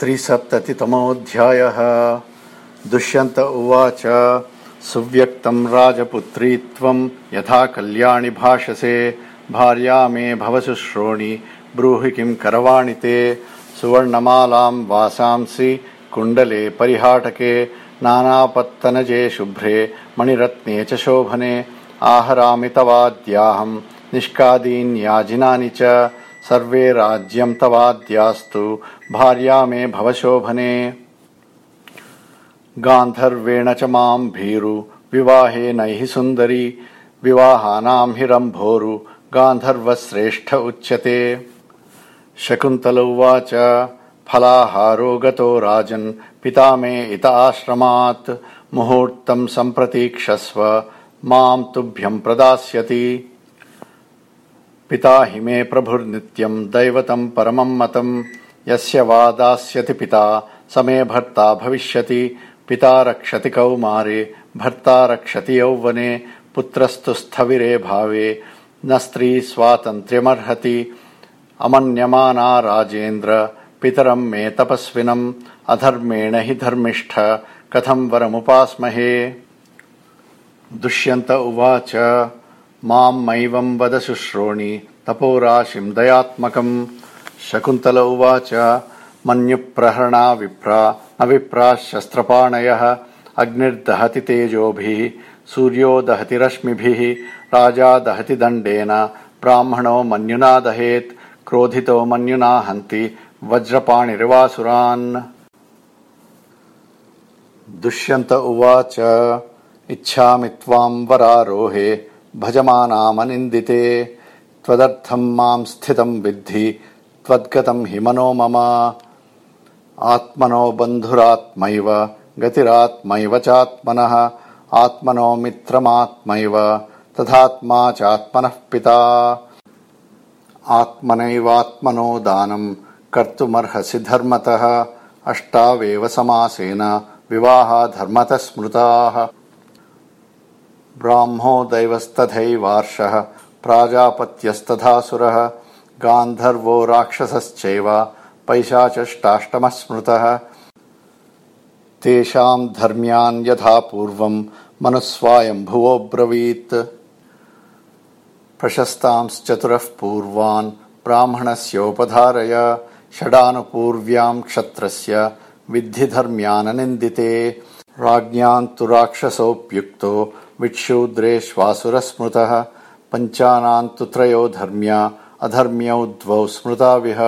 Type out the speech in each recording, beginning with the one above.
त्रिसप्ततितमोऽध्यायः। दुष्यन्त उवाच त्वम् यथा कल्याणि भाषसे भार्या मे भवशुश्रोणि ब्रूहि किम् करवाणि ते सुवर्णमालाम् वासांसि कुण्डले परिहाटके नानापत्तनजे शुभ्रे मणिरत्ने च शोभने आहरामि तवाद्याहम् निष्कादीन्याजिनानि च सर्वे राज्यम् तवाद्यास्तु भार्या मे भवशोभने गान्धर्वेण च माम् भीरु विवाहे नैः सुन्दरी विवाहानाम् हि रम्भोरु गान्धर्वश्रेष्ठ उच्यते। शकुन्तल उवाच फलाहारो गतो राजन् पिता मे इत आश्रमात् मुहूर्तम् सम्प्रतीक्षस्व माम् तुभ्यम् प्रदास्यति पिता हि मे प्रभुर्नित्यम् दैवतम् परमम् मतम्। यस्य वा दास्यति पिता स मे भर्ता भविष्यति। पिता रक्षति कौमारे भर्ता रक्षति यौवने। पुत्रस्तु स्थविरे भावे न स्त्री स्वातन्त्र्यमर्हति। अमन्यमाना राजेन्द्र पितरम् मे तपस्विनम्। अधर्मेण हि धर्मिष्ठ कथम् वरमुपास्महे। दुष्यन्त उवाच माम् मैवम् वद शुश्रोणि तपोराशिम् दयात्मकम्। शकुन्तल उवाच मन्युप्रहरणा विप्रा न विप्राः शस्त्रपाणयः अग्निर्दहति तेजोभिः सूर्यो दहति रश्मिभिः राजा दहति दण्डेन ब्राह्मणो मन्युना दहेत् क्रोधितो मन्युना हन्ति वज्रपाणिरिवासुरान्। दुष्यन्त उवाच इच्छामि त्वाम् वरारोहे भजमानामनिन्दिते। त्वदर्थम् माम् स्थितम् विद्धि। त्वद्गतम् हि मनो मम। आत्मनो बन्धुरात्मैव। गतिरात्मैव चात्मनः। आत्मनो मित्रमात्मैव। तथात्मा चात्मनः पिता। आत्मनैवात्मनो दानम् कर्तुमर्हसि धर्मतः। अष्टावेव समासेन विवाहा धर्मतः स्मृताः ब्राह्मो दैवस्तथैवार्षः प्राजापत्यस्तथासुरः गान्धर्वो राक्षसश्चैव पैशाचष्टाष्टमः स्मृतः तेषाम् धर्म्यान् यथा पूर्वम् मनुस्वायम्भुवोऽब्रवीत् प्रशस्तांश्चतुरः पूर्वान् ब्राह्मणस्योपधारय षडानुपूर्व्याम् क्षत्रस्य विद्धि धर्म्याननिन्दिते राज्ञाम् तु राक्षसोऽप्युक्तो विक्षूद्रेष्वासुरः स्मृतः पञ्चानाम् तु त्रयो धर्म्या अधर्म्यौ द्वौ स्मृताविह।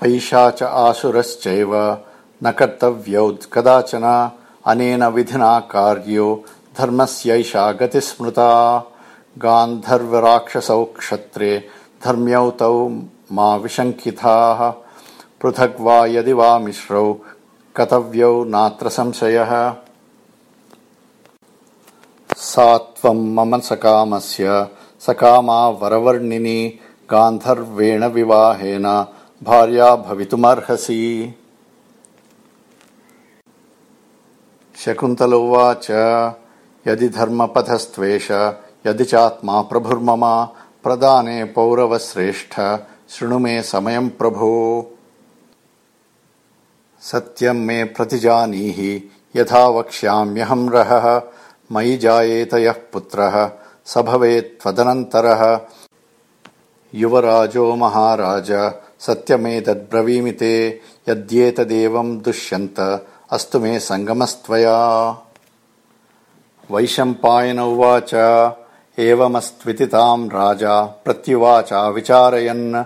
पैशा च आसुरश्चैव न कर्तव्यौ कदाचन अनेन विधिना कार्यो धर्मस्यैषा गतिस्मृता। गान्धर्वराक्षसौ क्षत्रे धर्म्यौ तौ मा विशङ्किताः। पृथग् वा यदि वा मिश्रौ कतव्यौ नात्र संशयः सा त्वम् मम सकामस्य सकामा वरवर्णिनी गान्धर्वेण विवाहेन भार्या भवितुमर्हसि। शकुन्तल उवाच यदि धर्मपथस्त्वेष यदि चात्मा प्रभुर्मम प्रदाने पौरवश्रेष्ठ शृणु मे समयम् प्रभो। सत्यम् मे प्रतिजानीहि यथा वक्ष्याम्यहम् रहः मयि जायेत यः पुत्रः स भवेत् त्वदनन्तरः युवराजो महाराज सत्यमेतद्ब्रवीमि ते यद्येतदेवम् दुष्यन्त अस्तु मे सङ्गमस्त्वया। वैशम्पायन उवाच एवमस्त्विति ताम् राजा प्रत्युवाचा विचारयन्।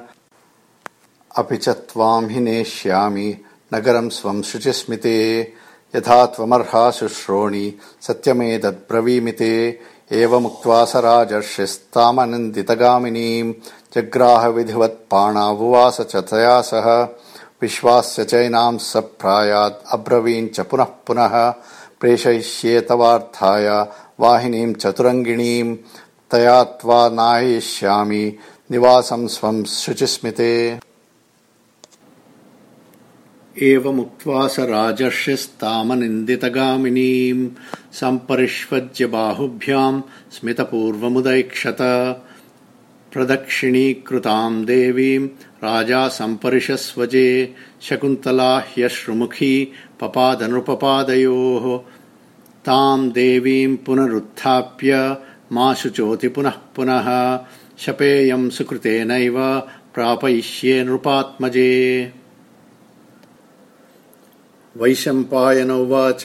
अपि च त्वाम् हि नेष्यामि नगरम् स्वम् शुचिस्मिते यथा त्वमर्हा शुश्रोणि सत्यमेतद्ब्रवीमि ते एवमुक्त्वा स राजर्षिस्तामनन्दितगामिनीम् जग्राहविधिवत्पाणावुवास च तया सह विश्वास्य चैनाम् स प्रायात् अब्रवीन् च पुनः पुनः प्रेषयिष्ये तवार्थाय वाहिनीम् चतुरङ्गिणीम् तया त्वा नाययिष्यामि निवासम् स्वम् शुचिस्मिते एवमुक्त्वा स राजर्षिस्तामनिन्दितगामिनीम् सम्परिष्वज्य बाहुभ्याम् स्मितपूर्वमुदैक्षत प्रदक्षिणीकृताम् देवीम् राजा सम्परिशस्वजे शकुन्तला ह्यश्रुमुखी पपादनुपपादयोः। ताम् देवीम् पुनरुत्थाप्य मा शुचोति पुनः। पुनः शपेयम् सुकृतेनैव प्रापयिष्ये नृपात्मजे वैशम्पायन उवाच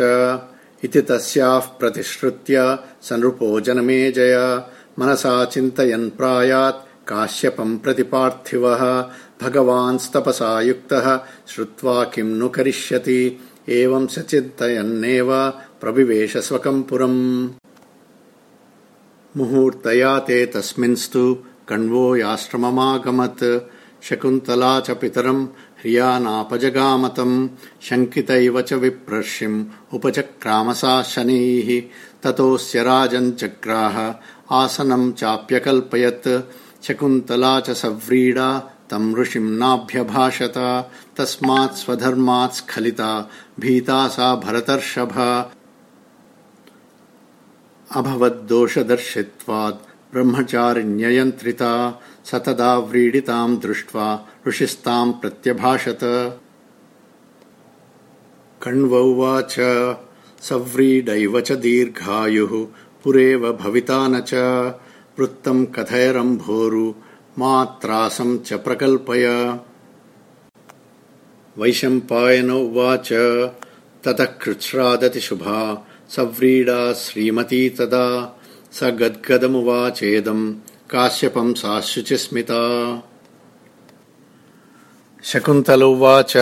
इति तस्याः प्रतिश्रुत्य स नृपो जनमेजय मनसा चिन्तयन् प्रायात् काश्यपम् प्रति पार्थिवः। भगवान्स्तपसा युक्तः श्रुत्वा किम् नु करिष्यति? एवम् स चिन्तयन्नेव प्रविवेश स्वकम् पुरम् मुहूर्तया ते तस्मिन्स्तु कण्वो याश्रममागमत् शकुन्तला च पितरम् ह्रियानापजगामतम् शङ्कितैव च विप्रर्षिम् उपचक्रामसा शनैः ततोऽस्य राजन् चक्राह आसनम् चाप्यकल्पयत् शकुन्तला च सव्रीडा तम् ऋषिम् नाभ्यभाषत तस्मात् स्वधर्मात् स्खलिता भीता सा भरतर्षभ। अभवद्दोषदर्शित्वात् ब्रह्मचारिण्ययन्त्रिता स तदा व्रीडिताम् दृष्ट्वा ऋषिस्ताम् प्रत्यभाषत। कण्व उवाच सव्रीडैव च दीर्घायुः पुरेव भविता न च। वृत्तम् कथयरम्भोरु मात्रासम् च प्रकल्पय। वैशम्पायन उवाच ततः कृच्छ्रादति शुभा सव्रीडा श्रीमती तदा स गद्गदमुवाचेदम् काश्यपम् सा शुचिस्मिता शकुन्तल उवाच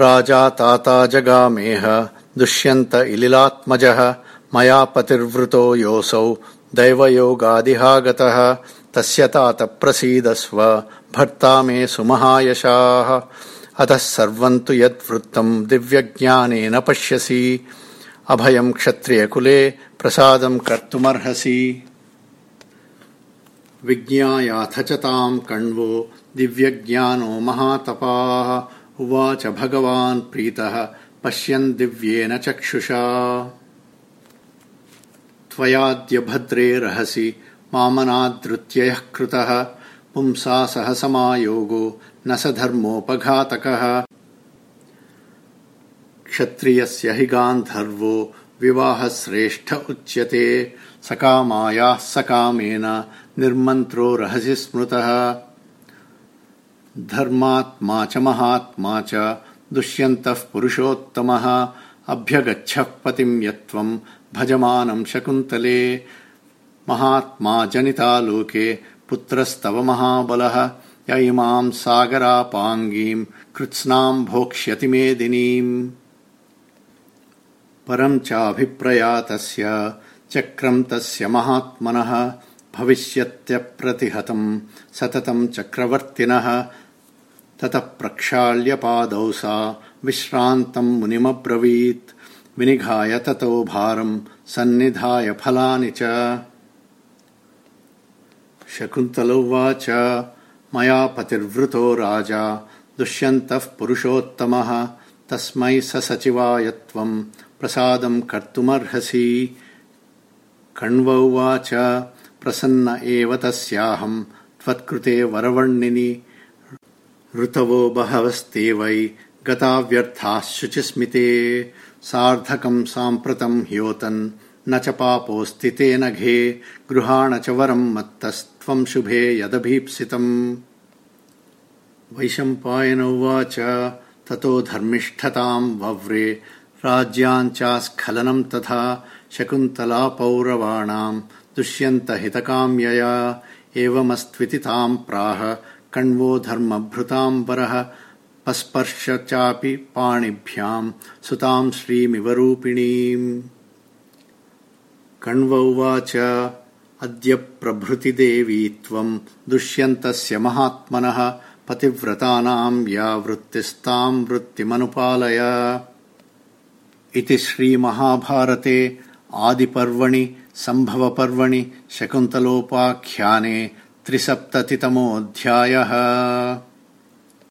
राजा ताता जगामेह, दुष्यन्त इलिलात्मजः, मया पतिर्वृतो योऽसौ, दैवयोगादिहागतः, तस्य तात प्रसीदस्व, भर्ता मे सुमहायशाः। अतः सर्वम् तु यद्वृत्तम् दिव्यज्ञानेन पश्यसि। अभयम् क्षत्रियकुले प्रसादम् कर्तुमर्हसि। विज्ञायाथ च ताम् कण्वो दिव्यज्ञानो महातपाः। उवाच भगवान् प्रीतः, पश्यन् दिव्येन चक्षुषा। त्वयाद्य भद्रे रहसि मामनादृत्ययः कृतः। पुंसा सह समायोगो, न स धर्मोपघातकः। क्षत्रियस्य हि गान्धर्वो विवाहश्रेष्ठ उच्यते। सकामायाः सकामेन निर्मन्त्रो रहसि स्मृतः। धर्मात्मा च महात्मा च दुष्यन्तः पुरुषोत्तमः। अभ्यगच्छः पतिम् यत्त्वम् भजमानम् शकुन्तले। महात्मा जनिता लोके पुत्रस्तव महाबलः। य इमाम् सागरापाङ्गीम् कृत्स्नाम् भोक्ष्यति मेदिनीम् परम् चाभिप्रयातस्य चक्रम् तस्य महात्मनः भविष्यत्यप्रतिहतम् सततम् चक्रवर्तिनः ततः प्रक्षाल्यपादौ सा विश्रान्तम् मुनिमब्रवीत्। विनिघाय ततो भारम् सन्निधाय फलानि च। शकुन्तल उवाच मया पतिर्वृतो राजा दुष्यन्तः पुरुषोत्तमः तस्मै स सचिवाय त्वम् प्रसादम् कर्तुमर्हसि। कण्व उवाच प्रसन्न एव तस्याहम् त्वत्कृते वरवर्णिनि ऋतवो बहवस्ते वै। गता व्यर्थाः शुचिस्मिते। सार्धकम् साम्प्रतम् ह्योतन् न च पापोऽस्ति ते नघे गृहाण च वरम् मत्तस्त्वम् शुभे यदभीप्सितम्। वैशम्पायन उवाच ततो धर्मिष्ठताम् वव्रे राज्याञ्चास्खलनम् तथा शकुन्तला पौरवाणाम् दुष्यन्तहितकाम्यया एवमस्त्विति ताम् प्राह कण्वो धर्मभृताम् वरः पस्पर्श चापि पाणिभ्याम् सुताम् श्रीमिवरूपिणीम्। कण्व उवाच अद्य प्रभृति देवी त्वम् दुष्यन्तस्य महात्मनः पतिव्रतानाम् या वृत्तिस्ताम् वृत्तिमनुपालय इति श्रीमहाभारते आदिपर्वणि सम्भवपर्वणि शकुन्तलोपाख्याने त्रिसप्ततितमोऽध्यायः